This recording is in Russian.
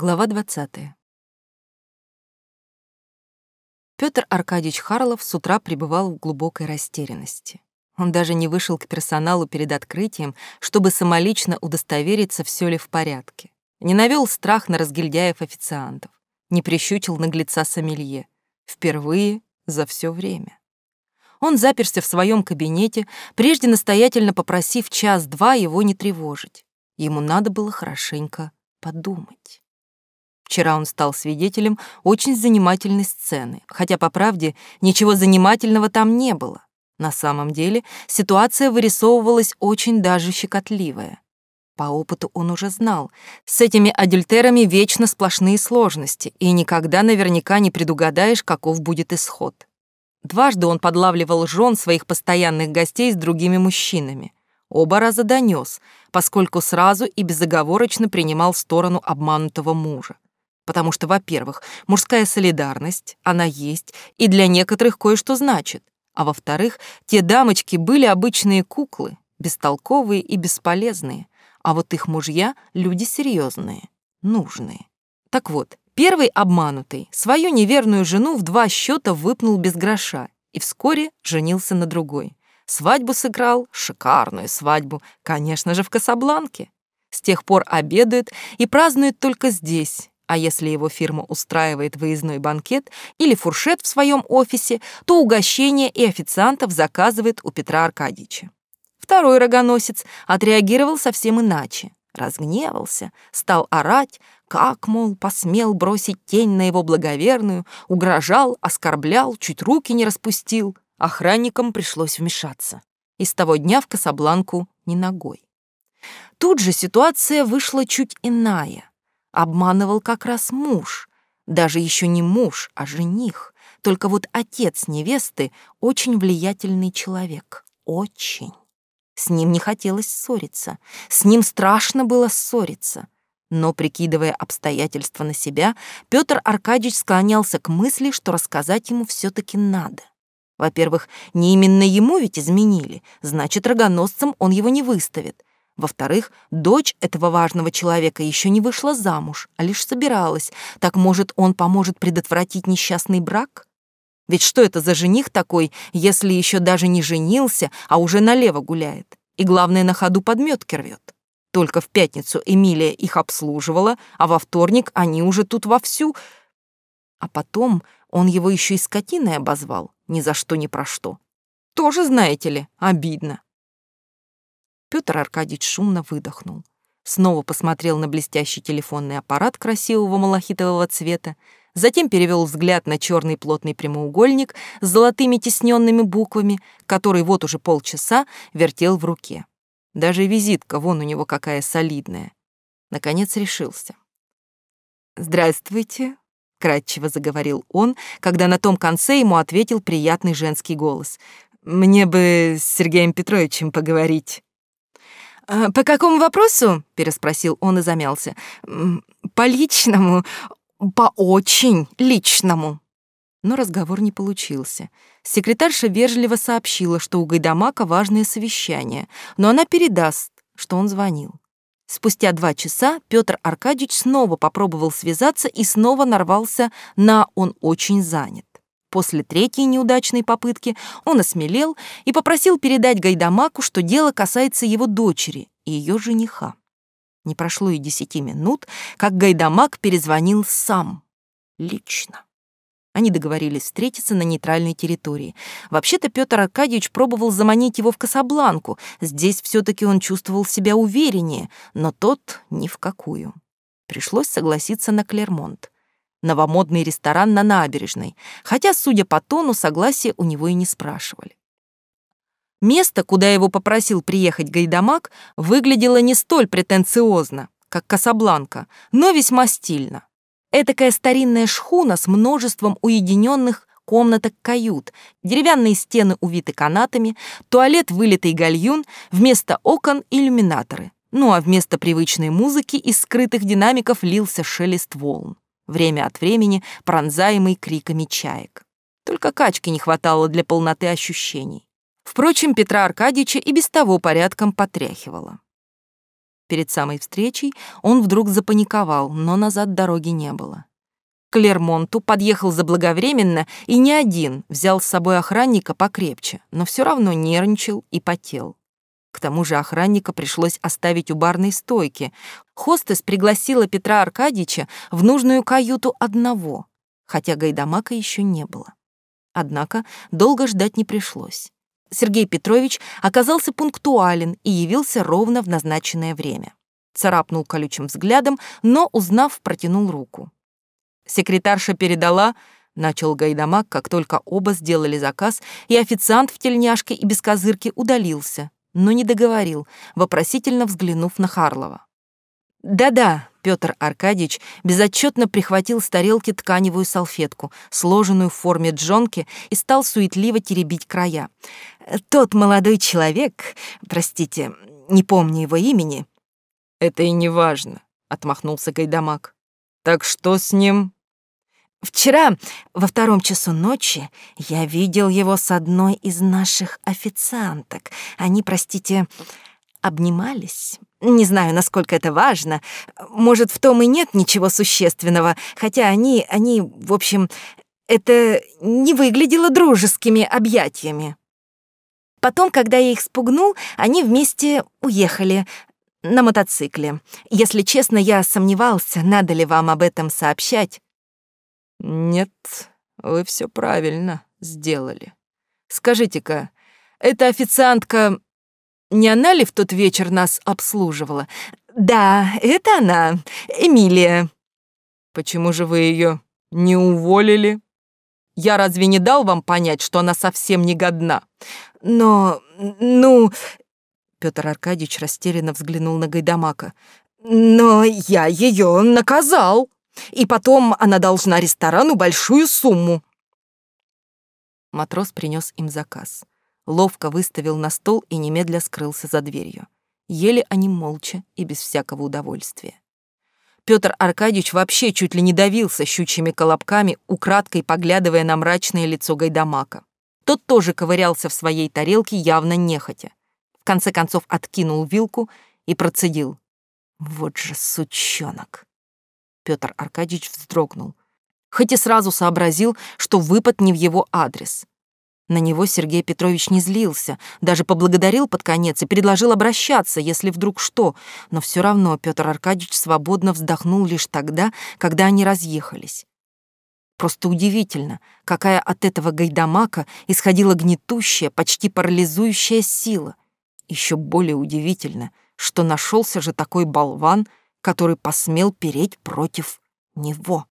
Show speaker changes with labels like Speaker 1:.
Speaker 1: Глава 20. Пётр Аркадьевич Харлов с утра пребывал в глубокой растерянности. Он даже не вышел к персоналу перед открытием, чтобы самолично удостовериться, все ли в порядке. Не навел страх на разгильдяев-официантов, не прищучил наглеца сомелье. Впервые за все время. Он заперся в своем кабинете, прежде настоятельно попросив час-два его не тревожить. Ему надо было хорошенько подумать. Вчера он стал свидетелем очень занимательной сцены, хотя, по правде, ничего занимательного там не было. На самом деле ситуация вырисовывалась очень даже щекотливая. По опыту он уже знал, с этими адюльтерами вечно сплошные сложности, и никогда наверняка не предугадаешь, каков будет исход. Дважды он подлавливал жен своих постоянных гостей с другими мужчинами. Оба раза донес, поскольку сразу и безоговорочно принимал сторону обманутого мужа потому что, во-первых, мужская солидарность, она есть и для некоторых кое-что значит, а во-вторых, те дамочки были обычные куклы, бестолковые и бесполезные, а вот их мужья — люди серьезные, нужные. Так вот, первый обманутый свою неверную жену в два счета выпнул без гроша и вскоре женился на другой. Свадьбу сыграл, шикарную свадьбу, конечно же, в Касабланке. С тех пор обедает и празднует только здесь, а если его фирма устраивает выездной банкет или фуршет в своем офисе, то угощение и официантов заказывает у Петра Аркадьевича. Второй рогоносец отреагировал совсем иначе. Разгневался, стал орать, как, мол, посмел бросить тень на его благоверную, угрожал, оскорблял, чуть руки не распустил. Охранникам пришлось вмешаться. И с того дня в Касабланку ни ногой. Тут же ситуация вышла чуть иная обманывал как раз муж. Даже еще не муж, а жених. Только вот отец невесты очень влиятельный человек. Очень. С ним не хотелось ссориться. С ним страшно было ссориться. Но, прикидывая обстоятельства на себя, Петр Аркадьевич склонялся к мысли, что рассказать ему все таки надо. Во-первых, не именно ему ведь изменили, значит, рогоносцем он его не выставит. Во-вторых, дочь этого важного человека еще не вышла замуж, а лишь собиралась. Так, может, он поможет предотвратить несчастный брак? Ведь что это за жених такой, если еще даже не женился, а уже налево гуляет? И главное, на ходу подметки рвет. Только в пятницу Эмилия их обслуживала, а во вторник они уже тут вовсю. А потом он его еще и скотиной обозвал, ни за что ни про что. Тоже, знаете ли, обидно. Петр Аркадьевич шумно выдохнул. Снова посмотрел на блестящий телефонный аппарат красивого малахитового цвета, затем перевел взгляд на черный плотный прямоугольник с золотыми тисненными буквами, который вот уже полчаса вертел в руке. Даже визитка вон у него какая солидная. Наконец решился. «Здравствуйте», — кратчево заговорил он, когда на том конце ему ответил приятный женский голос. «Мне бы с Сергеем Петровичем поговорить». «А, «По какому вопросу?» — переспросил он и замялся. «По личному, по очень личному». Но разговор не получился. Секретарша вежливо сообщила, что у Гайдамака важное совещание, но она передаст, что он звонил. Спустя два часа Петр Аркадьевич снова попробовал связаться и снова нарвался на «он очень занят». После третьей неудачной попытки он осмелел и попросил передать Гайдамаку, что дело касается его дочери и ее жениха. Не прошло и десяти минут, как Гайдамак перезвонил сам, лично. Они договорились встретиться на нейтральной территории. Вообще-то Петр Аркадьевич пробовал заманить его в Касабланку. Здесь все таки он чувствовал себя увереннее, но тот ни в какую. Пришлось согласиться на Клермонт новомодный ресторан на набережной, хотя, судя по тону, согласия у него и не спрашивали. Место, куда его попросил приехать Гайдамак, выглядело не столь претенциозно, как Касабланка, но весьма стильно. Этакая старинная шхуна с множеством уединенных комнаток-кают, деревянные стены увиты канатами, туалет вылитый гальюн, вместо окон — иллюминаторы. Ну а вместо привычной музыки из скрытых динамиков лился шелест волн время от времени пронзаемый криками чаек. Только качки не хватало для полноты ощущений. Впрочем, Петра Аркадьевича и без того порядком потряхивало. Перед самой встречей он вдруг запаниковал, но назад дороги не было. К Лермонту подъехал заблаговременно и не один, взял с собой охранника покрепче, но все равно нервничал и потел. К тому же охранника пришлось оставить у барной стойки. Хостес пригласила Петра Аркадьевича в нужную каюту одного, хотя Гайдамака еще не было. Однако долго ждать не пришлось. Сергей Петрович оказался пунктуален и явился ровно в назначенное время. Царапнул колючим взглядом, но, узнав, протянул руку. Секретарша передала, начал Гайдамак, как только оба сделали заказ, и официант в тельняшке и без козырки удалился, но не договорил, вопросительно взглянув на Харлова. Да-да, Петр Аркадьевич безотчетно прихватил с тарелки тканевую салфетку, сложенную в форме джонки, и стал суетливо теребить края. Тот молодой человек, простите, не помню его имени.
Speaker 2: Это и не важно, отмахнулся Гайдамак. Так что с ним?
Speaker 1: Вчера во втором часу ночи я видел его с одной из наших официанток. Они, простите, обнимались. Не знаю, насколько это важно. Может, в том и нет ничего существенного, хотя они, они, в общем, это не выглядело дружескими объятиями. Потом, когда я их спугнул, они вместе уехали на мотоцикле. Если честно, я сомневался, надо ли вам об этом сообщать.
Speaker 2: Нет, вы все правильно сделали. Скажите-ка, эта официантка не она ли в тот вечер нас обслуживала?
Speaker 1: Да, это она, Эмилия.
Speaker 2: Почему же вы ее не уволили? Я разве не дал вам понять, что она совсем не годна?
Speaker 1: Но, ну... Петр Аркадьевич растерянно взглянул на Гайдамака. Но я ее наказал. И потом она должна ресторану большую сумму. Матрос принес им заказ. Ловко выставил на стол и немедля скрылся за дверью. Ели они молча и без всякого удовольствия. Петр Аркадьевич вообще чуть ли не давился щучьими колобками, украдкой поглядывая на мрачное лицо Гайдамака. Тот тоже ковырялся в своей тарелке, явно нехотя. В конце концов откинул вилку и процедил. «Вот же сучонок!» Петр Аркадьевич вздрогнул, хоть и сразу сообразил, что выпад не в его адрес. На него Сергей Петрович не злился, даже поблагодарил под конец и предложил обращаться, если вдруг что, но все равно Петр Аркадьевич свободно вздохнул лишь тогда, когда они разъехались. Просто удивительно, какая от этого гайдамака исходила гнетущая, почти парализующая сила. Еще более удивительно, что нашелся же такой болван, который посмел переть против него.